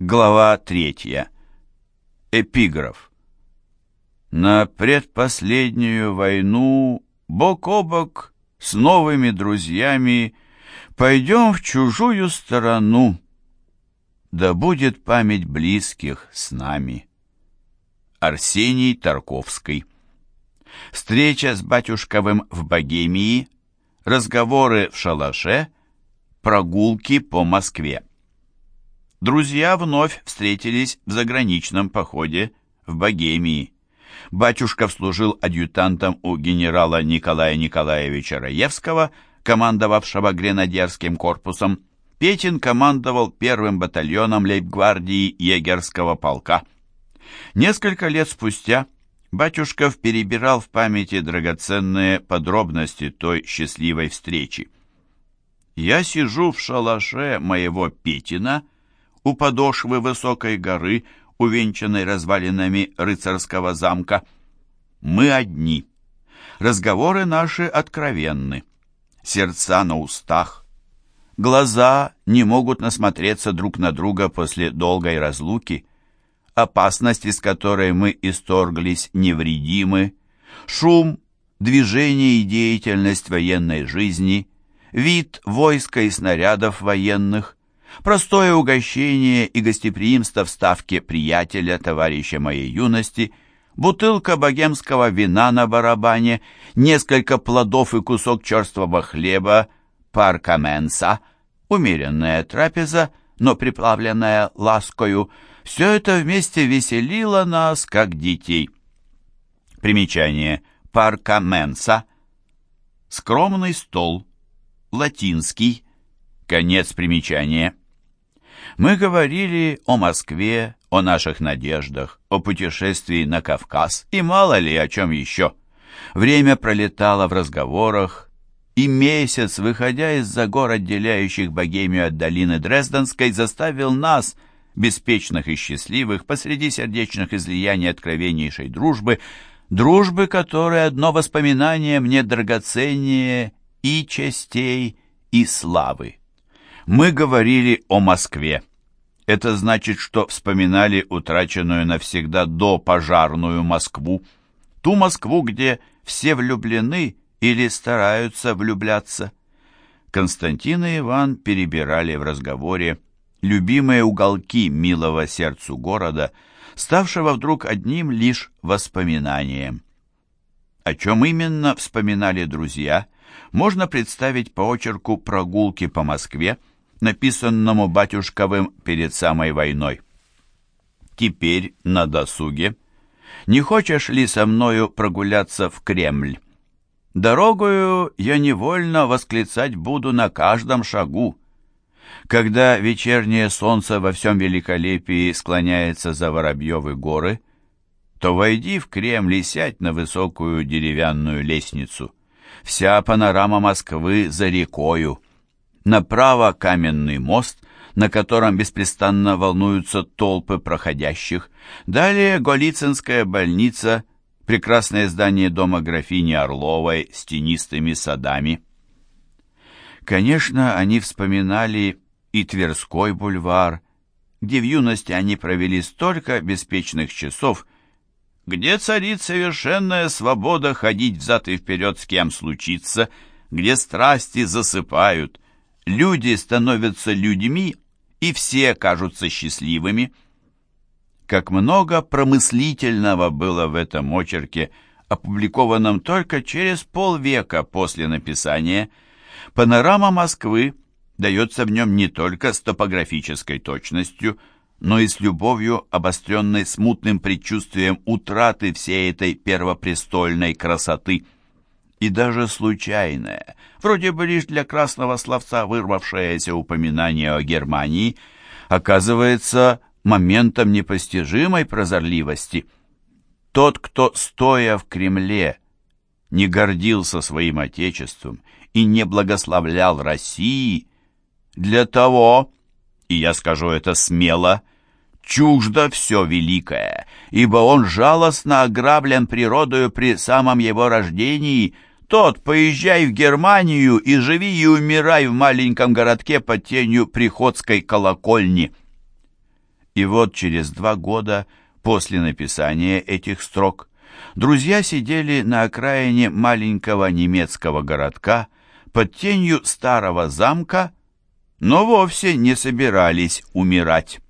Глава третья. Эпиграф. На предпоследнюю войну бок о бок с новыми друзьями пойдем в чужую сторону. Да будет память близких с нами. Арсений Тарковский. Встреча с батюшковым в Богемии, разговоры в шалаше, прогулки по Москве. Друзья вновь встретились в заграничном походе в Богемии. Батюшков служил адъютантом у генерала Николая Николаевича Раевского, командовавшего гренадерским корпусом. Петин командовал первым батальоном лейб-гвардии егерского полка. Несколько лет спустя Батюшков перебирал в памяти драгоценные подробности той счастливой встречи. «Я сижу в шалаше моего Петина», у подошвы высокой горы, увенчанной развалинами рыцарского замка. Мы одни. Разговоры наши откровенны. Сердца на устах. Глаза не могут насмотреться друг на друга после долгой разлуки. Опасности, с которой мы исторглись, невредимы. Шум, движение и деятельность военной жизни, вид войска и снарядов военных, Простое угощение и гостеприимство в ставке приятеля, товарища моей юности, бутылка богемского вина на барабане, несколько плодов и кусок черствого хлеба, парка менса, умеренная трапеза, но приплавленная ласкою, все это вместе веселило нас, как детей. Примечание. Парка менса. Скромный стол. Латинский. Конец примечания. Мы говорили о Москве, о наших надеждах, о путешествии на Кавказ и мало ли о чем еще. Время пролетало в разговорах, и месяц, выходя из-за гор, отделяющих Богемию от долины Дрезденской, заставил нас, беспечных и счастливых, посреди сердечных излияний откровеннейшей дружбы, дружбы, которой одно воспоминание мне драгоценнее и честей, и славы. Мы говорили о Москве. Это значит, что вспоминали утраченную навсегда до пожарную Москву. Ту Москву, где все влюблены или стараются влюбляться. Константин и Иван перебирали в разговоре любимые уголки милого сердцу города, ставшего вдруг одним лишь воспоминанием. О чем именно вспоминали друзья, можно представить по очерку «Прогулки по Москве», написанному батюшковым перед самой войной. «Теперь на досуге. Не хочешь ли со мною прогуляться в Кремль? Дорогою я невольно восклицать буду на каждом шагу. Когда вечернее солнце во всем великолепии склоняется за Воробьевы горы, то войди в Кремль и сядь на высокую деревянную лестницу. Вся панорама Москвы за рекою — Направо каменный мост, на котором беспрестанно волнуются толпы проходящих. Далее Голицынская больница, прекрасное здание дома графини Орловой с тенистыми садами. Конечно, они вспоминали и Тверской бульвар, где в юности они провели столько беспечных часов, где царит совершенная свобода ходить взад и вперед с кем случится, где страсти засыпают, люди становятся людьми, и все кажутся счастливыми. Как много промыслительного было в этом очерке, опубликованном только через полвека после написания. Панорама Москвы дается в нем не только с топографической точностью, но и с любовью, обостренной смутным предчувствием утраты всей этой первопрестольной красоты – и даже случайное, вроде бы лишь для красного словца вырвавшееся упоминание о Германии, оказывается моментом непостижимой прозорливости. Тот, кто, стоя в Кремле, не гордился своим отечеством и не благословлял России, для того, и я скажу это смело, чуждо все великое, ибо он жалостно ограблен природою при самом его рождении – тот, поезжай в Германию и живи и умирай в маленьком городке под тенью приходской колокольни. И вот через два года после написания этих строк друзья сидели на окраине маленького немецкого городка под тенью старого замка, но вовсе не собирались умирать.